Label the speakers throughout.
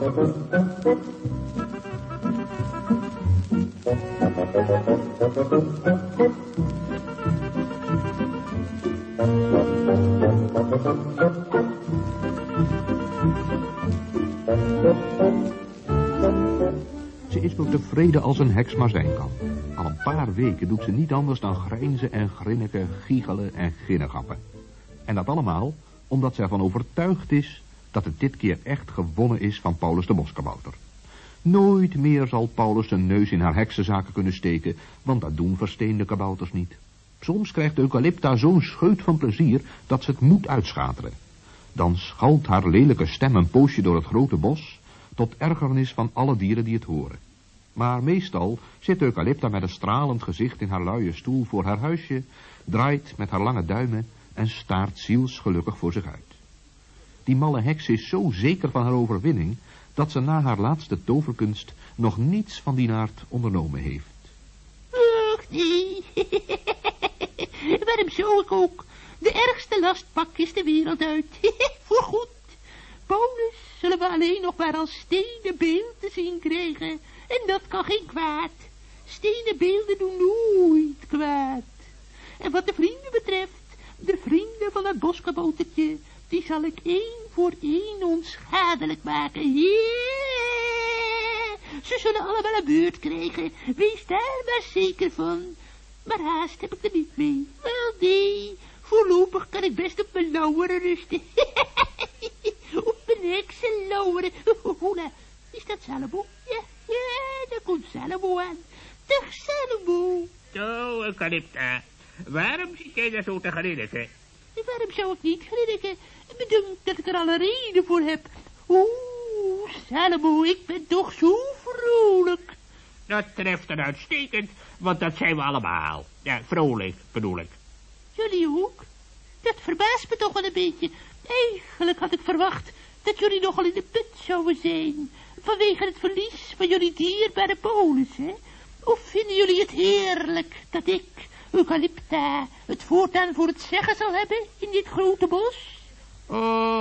Speaker 1: Ze is zo tevreden als een heks maar zijn kan. Al een paar weken doet ze niet anders dan grijnzen en grinniken, giechelen en ginnegappen. En dat allemaal omdat ze ervan overtuigd is dat het dit keer echt gewonnen is van Paulus de Boskabouter. Nooit meer zal Paulus zijn neus in haar heksenzaken kunnen steken, want dat doen versteende kabouters niet. Soms krijgt Eucalypta zo'n scheut van plezier dat ze het moet uitschateren. Dan schalt haar lelijke stem een poosje door het grote bos, tot ergernis van alle dieren die het horen. Maar meestal zit Eucalypta met een stralend gezicht in haar luie stoel voor haar huisje, draait met haar lange duimen en staart zielsgelukkig voor zich uit. Die malle heks is zo zeker van haar overwinning, dat ze na haar laatste toverkunst nog niets van die aard ondernomen heeft.
Speaker 2: Ach, nee. Waarom zou ik ook? De ergste lastpak is de wereld uit. Voorgoed. Paulus zullen we alleen nog maar als stenen beeld te zien krijgen. En dat kan geen kwaad. Stenen beelden doen nooit kwaad. En wat de vrienden betreft, de vrienden van het boskaboutertje, die zal ik één voor één onschadelijk maken. Yeah! Ze zullen allemaal een beurt krijgen, wees daar maar zeker van. Maar haast heb ik er niet mee. Wel nee, voorlopig kan ik best op mijn lauweren rusten. op mijn heksen lauweren. Is dat Salomo? Ja, ja, daar komt Salomo aan. Dag Salomo.
Speaker 3: Zo, Eucalypta. Waarom zit jij daar zo te?
Speaker 2: Waarom zou ik niet grinniken? Ik bedoel dat ik er alle reden voor heb. Oeh, Salomo, ik ben toch zo vrolijk.
Speaker 3: Dat treft er uitstekend, want dat zijn we allemaal. Ja, vrolijk bedoel ik.
Speaker 2: Jullie ook? Dat verbaast me toch wel een beetje. Eigenlijk had ik verwacht dat jullie nogal in de put zouden zijn. Vanwege het verlies van jullie dierbare polis, hè? Of vinden jullie het heerlijk dat ik, Eucalypta, het voortaan voor het zeggen zal hebben in dit grote bos?
Speaker 3: Oh,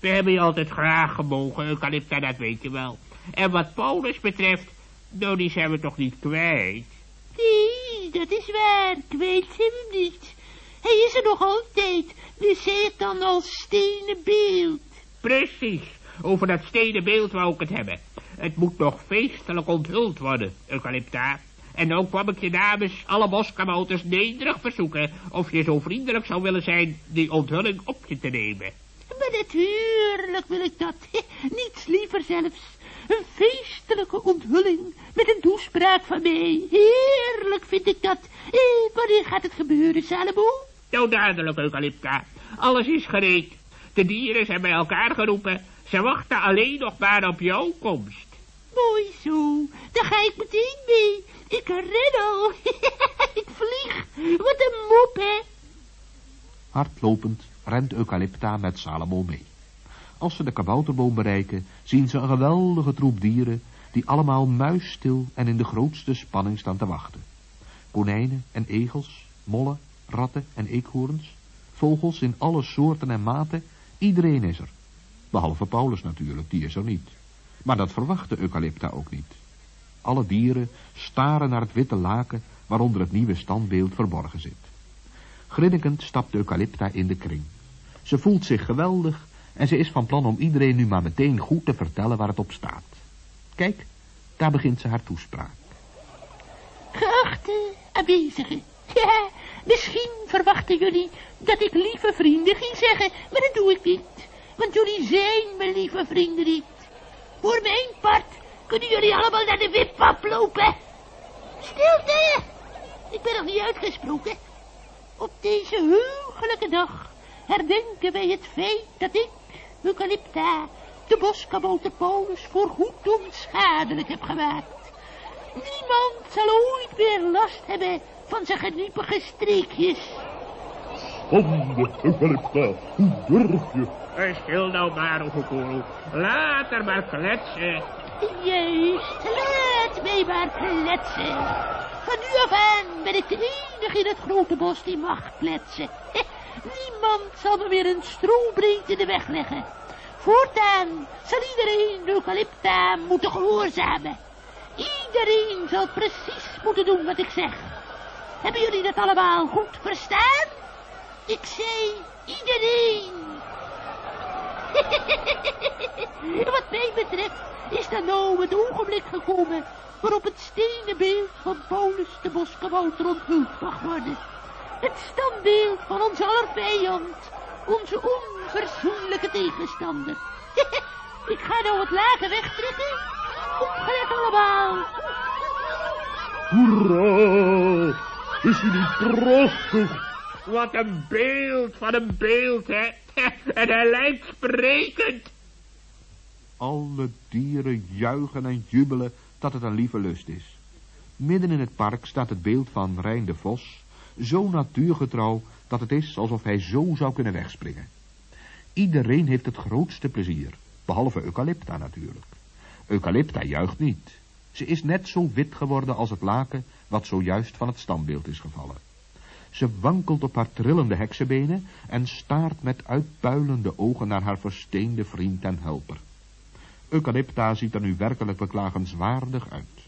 Speaker 3: we hebben je altijd graag gemogen, Eucalypta, dat weet je wel. En wat Paulus betreft, nou, die zijn we toch niet kwijt?
Speaker 2: Nee, dat is waar. Kwijt zijn we hem niet. Hij is er nog altijd. Dus zei het dan als stenen beeld.
Speaker 3: Precies, over dat stenen beeld wou ik het hebben. Het moet nog feestelijk onthuld worden, Eucalypta. En ook kwam ik je namens alle boskabouters nederig verzoeken... of je zo vriendelijk zou willen zijn die onthulling op je te nemen.
Speaker 2: Maar natuurlijk wil ik dat. Niets liever zelfs. Een feestelijke onthulling met een toespraak van mij. Heerlijk vind ik dat. Eh, wanneer gaat het gebeuren, Salomo?
Speaker 3: Nou, duidelijk, Eucalypta. Alles is gereed. De dieren zijn bij elkaar geroepen. Ze wachten alleen nog maar op jouw komst.
Speaker 2: Mooi zo. Dan ga ik meteen mee. Ik ren al. ik vlieg. Wat een mop, hè?
Speaker 1: Hardlopend rent Eucalypta met Salomo mee. Als ze de kabouterboom bereiken, zien ze een geweldige troep dieren, die allemaal muisstil en in de grootste spanning staan te wachten. Konijnen en egels, mollen, ratten en eekhoorns, vogels in alle soorten en maten, iedereen is er. Behalve Paulus natuurlijk, die is er niet. Maar dat verwachtte Eucalypta ook niet. Alle dieren staren naar het witte laken waaronder het nieuwe standbeeld verborgen zit. Grinnikend stapt Eucalypta in de kring. Ze voelt zich geweldig en ze is van plan om iedereen nu maar meteen goed te vertellen waar het op staat. Kijk, daar begint ze haar toespraak.
Speaker 2: Geachte aanwezigen, ja, misschien verwachten jullie dat ik lieve vrienden ging zeggen, maar dat doe ik niet. Want jullie zijn mijn lieve vrienden. Voor mijn part kunnen jullie allemaal naar de wipwap lopen. Stilte! Ik ben nog niet uitgesproken. Op deze heugelijke dag herdenken wij het feit dat ik, Eucalypta, de boskabouter Paulus voorgoed onschadelijk heb gemaakt. Niemand zal ooit meer last hebben van zijn geniepige streekjes.
Speaker 4: Schande, Eucalypta, hoe durf je?
Speaker 3: Stil nou maar, Oeverkoel. Laat er maar kletsen.
Speaker 2: Juist, laat mij maar kletsen. Van nu af aan ben ik de enige in het grote bos die mag kletsen. Niemand zal me weer een strobreed in de weg leggen. Voortaan zal iedereen Eucalypta moeten gehoorzamen. Iedereen zal precies moeten doen wat ik zeg. Hebben jullie dat allemaal goed verstaan? Ik zei iedereen. Wat mij betreft is dan nou het ogenblik gekomen waarop het stenen beeld van Paulus de Boskabouter onthuld mag worden. Het standbeeld van ons aller vijand, onze onverzoenlijke tegenstander. Ik ga nou het laken wegtrekken. Opgelet allemaal.
Speaker 4: Hoera! Is hij niet prachtig?
Speaker 3: Wat een beeld van een beeld, hè. En hij lijkt sprekend.
Speaker 1: Alle dieren juichen en jubelen dat het een lieve lust is. Midden in het park staat het beeld van Rijn de Vos, zo natuurgetrouw dat het is alsof hij zo zou kunnen wegspringen. Iedereen heeft het grootste plezier, behalve Eucalypta natuurlijk. Eucalypta juicht niet. Ze is net zo wit geworden als het laken wat zojuist van het standbeeld is gevallen. Ze wankelt op haar trillende heksenbenen en staart met uitpuilende ogen naar haar versteende vriend en helper. Eucalypta ziet er nu werkelijk beklagenswaardig uit.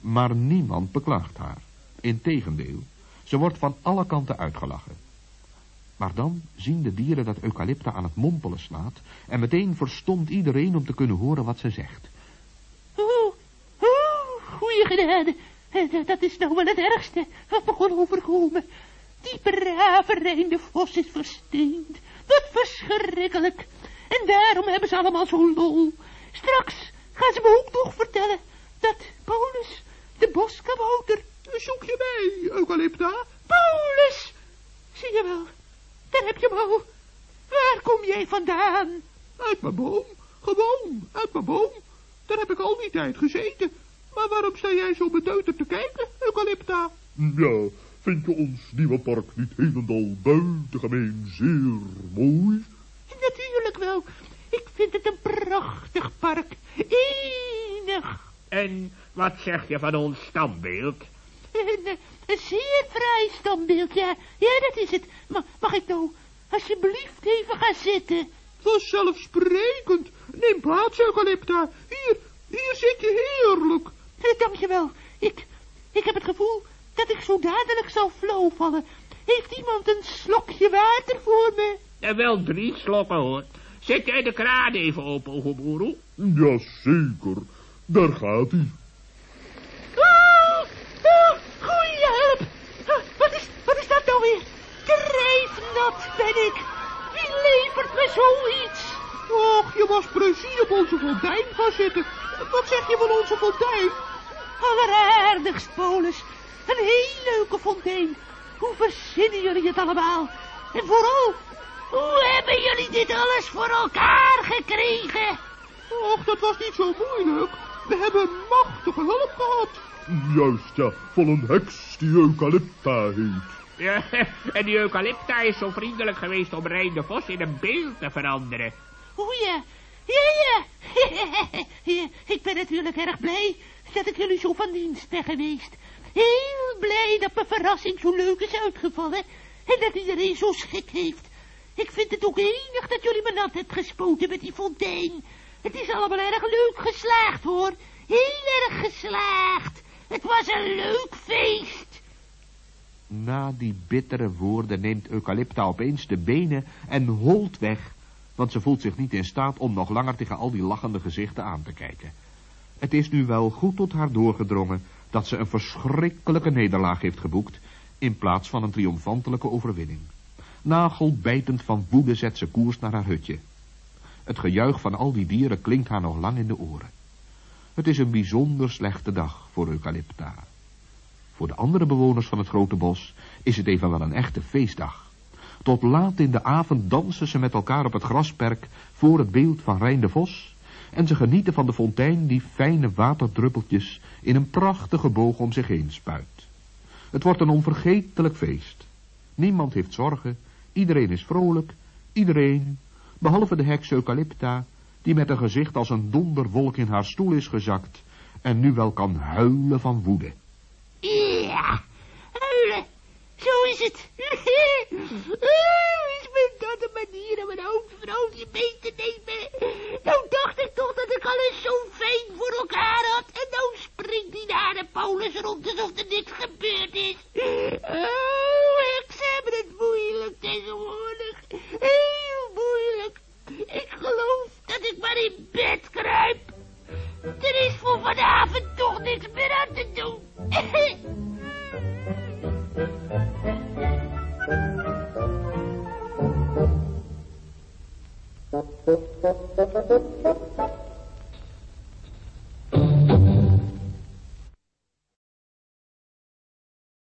Speaker 1: Maar niemand beklaagt haar. Integendeel, ze wordt van alle kanten uitgelachen. Maar dan zien de dieren dat Eucalypta aan het mompelen slaat en meteen verstomt iedereen om te kunnen horen wat ze zegt.
Speaker 2: Oeh, oeh, goeie genade. Eh, Dat is nou wel het ergste wat me kon overkomen. Die brave Rijn de Vos is versteend. Wat verschrikkelijk. En daarom hebben ze allemaal zo'n lol. Straks gaan ze me ook nog vertellen dat Paulus, de boskabouter...
Speaker 4: Zoek je mij, Eucalypta?
Speaker 2: Paulus! Zie je wel, daar heb je hem al. Waar kom jij vandaan?
Speaker 4: Uit mijn boom. Gewoon, uit mijn boom. Daar heb ik al die tijd gezeten. Maar waarom sta jij zo beteuterd te kijken, Eucalypta? Ja, vind je ons nieuwe park niet helemaal buitengemeen zeer mooi?
Speaker 2: Natuurlijk wel. Ik vind het een prachtig park. Enig.
Speaker 3: En wat zeg je van ons standbeeld?
Speaker 2: Een, een zeer fraai standbeeld, ja. Ja, dat is het. Ma- mag ik nou alsjeblieft even gaan zitten?
Speaker 4: Vanzelfsprekend. Neem plaats, Eucalypta. Hier, hier zit je heerlijk.
Speaker 2: Eh, Dankjewel. Ik, ik heb het gevoel dat ik zo dadelijk zal flauw vallen. Heeft iemand een slokje water voor me?
Speaker 3: En wel drie slokken, hoor. Zet jij de kraan even open, Oegeboeroe?
Speaker 4: Jazeker, daar gaat hij.
Speaker 2: Oh, oh, goeie hulp. Oh, wat, is, wat is dat nou weer? Drijfnat ben ik. Wie levert me zoiets?
Speaker 4: Och, je was precies op onze fontein gaan zitten. Wat zeg je van onze fontein?
Speaker 2: Alleraardigst, Paulus. Een heel leuke fontein. Hoe verzinnen jullie het allemaal? En vooral, hoe hebben jullie dit alles voor elkaar gekregen?
Speaker 4: Och, dat was niet zo moeilijk. We hebben machtige hulp gehad. Juist, ja, van een heks die Eucalypta heet.
Speaker 3: Ja, en die eucalypta is zo vriendelijk geweest om Rijn de Vos in een beeld te veranderen.
Speaker 2: O ja, ja, ja. Ja, ik ben natuurlijk erg blij dat ik jullie zo van dienst ben geweest. Heel blij dat mijn verrassing zo leuk is uitgevallen en dat iedereen zo schik heeft. Ik vind het ook enig dat jullie me nat hebt gespoten met die fontein. Het is allemaal erg leuk geslaagd, hoor. Heel erg geslaagd. Het was een leuk feest.
Speaker 1: Na die bittere woorden neemt Eucalypta opeens de benen en holt weg, want ze voelt zich niet in staat om nog langer tegen al die lachende gezichten aan te kijken. Het is nu wel goed tot haar doorgedrongen dat ze een verschrikkelijke nederlaag heeft geboekt, in plaats van een triomfantelijke overwinning. Nagelbijtend van woede zet ze koers naar haar hutje. Het gejuich van al die dieren klinkt haar nog lang in de oren. Het is een bijzonder slechte dag voor Eucalypta. Voor de andere bewoners van het grote bos is het evenwel een echte feestdag. Tot laat in de avond dansen ze met elkaar op het grasperk voor het beeld van Rijn de Vos en ze genieten van de fontein die fijne waterdruppeltjes in een prachtige boog om zich heen spuit. Het wordt een onvergetelijk feest. Niemand heeft zorgen, iedereen is vrolijk, iedereen, behalve de heks Eucalypta, die met een gezicht als een donderwolk in haar stoel is gezakt en nu wel kan huilen van woede.
Speaker 2: Ja, huilen. Zo is het. Oh, is me dat een manier om een oud vrouwtje mee te nemen? Vanavond toch niks meer aan